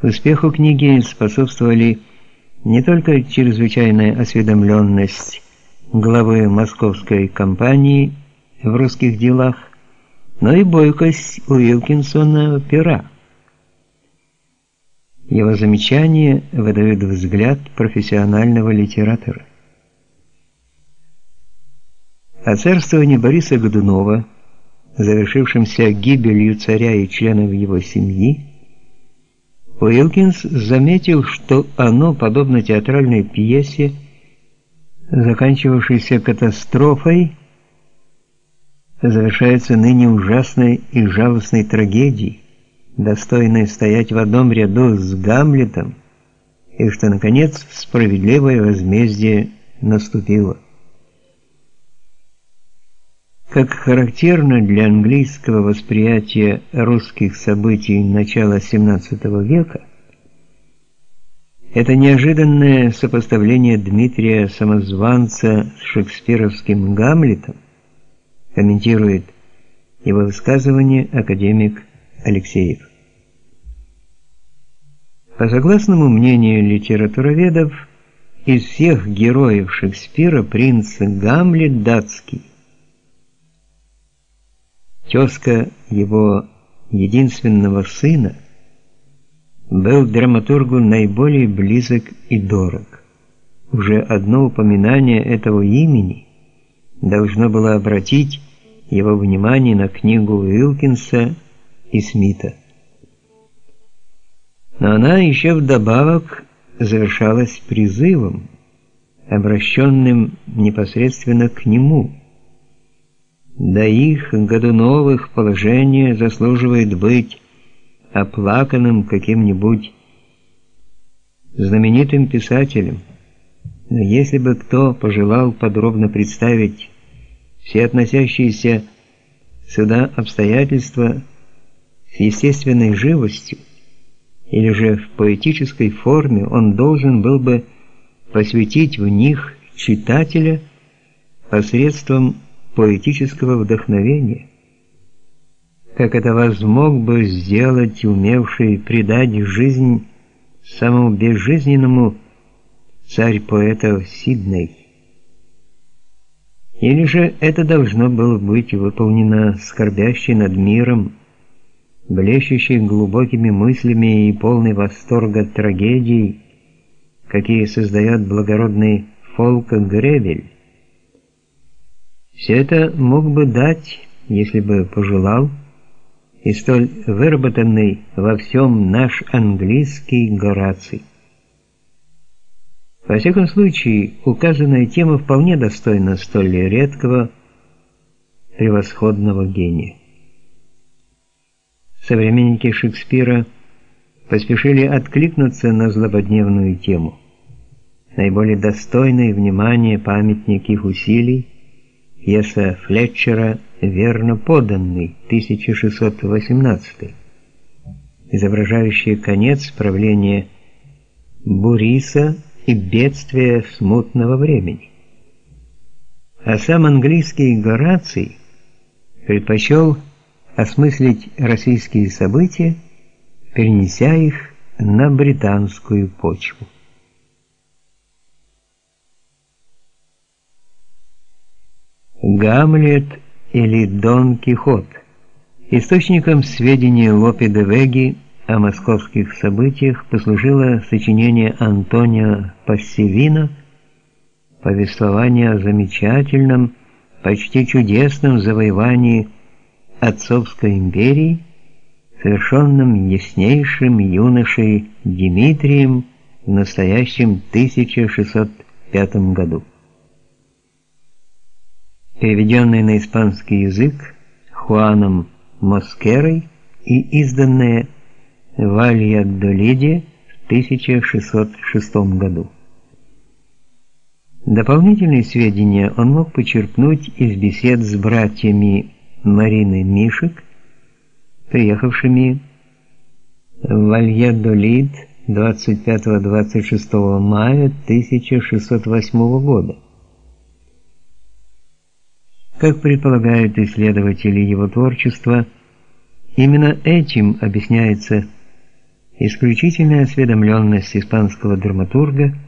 Успеху книги способствовали не только чрезвычайная осведомленность главы московской компании в русских делах, но и бойкость Уилкинсона пера. Его замечания выдают взгляд профессионального литератора. О царствовании Бориса Годунова, завершившемся гибелью царя и членов его семьи, Уилкинс заметил, что оно, подобно театральной пьесе, заканчивавшейся катастрофой, завершается ныне ужасной и жалостной трагедией, достойной стоять в одном ряду с Гамлетом, и что, наконец, справедливое возмездие наступило. Как характерно для английского восприятия русских событий начала XVII века, это неожиданное сопоставление Дмитрия Самозванца с шекспировским Гамлетом комментирует его высказывание академик Алексеев. По согласному мнению литературоведов, из всех героев Шекспира принц Гамлет датский тезка его единственного сына, был драматургу наиболее близок и дорог. Уже одно упоминание этого имени должно было обратить его внимание на книгу Уилкинса и Смита. Но она еще вдобавок завершалась призывом, обращенным непосредственно к нему – до их годуновых положение заслуживает быть оплаканным каким-нибудь знаменитым писателем. Но если бы кто пожелал подробно представить все относящиеся сюда обстоятельства с естественной живостью, или же в поэтической форме, он должен был бы посвятить в них читателя посредством поэтического вдохновения, как это возмог бы сделать умевший придать жизнь самому безжизненному царь поэтов Сидней. Или же это должно было быть выполнено скорбящей над миром, блещущей глубокими мыслями и полной восторга трагедией, какие создает благородный фолк Гребель. Все это мог бы дать, если бы пожелал, и столь выработанный во всем наш английский Гораций. Во всяком случае, указанная тема вполне достойна столь редкого, превосходного гения. Современники Шекспира поспешили откликнуться на злободневную тему. Наиболее достойный внимания памятник их усилий – пьеса Флетчера «Верно поданный» 1618, изображающая конец правления Буриса и бедствия смутного времени. А сам английский Гораций предпочел осмыслить российские события, перенеся их на британскую почву. Гамлет или Дон Кихот. Источником сведений Лопе де Веги о московских событиях послужило сочинение Антонио Пассивино повествование о замечательном, почти чудесном завоевании отцовской империи, совершенном яснейшим юношей Дмитрием в настоящем 1605 году переведенное на испанский язык Хуаном Москерой и изданное в Альядолиде в 1606 году. Дополнительные сведения он мог почерпнуть из бесед с братьями Марины Мишек, приехавшими в Альядолид 25-26 мая 1608 года. Как предполагают исследователи его творчества, именно этим объясняется Исключительная осведомленность испанского драматурга –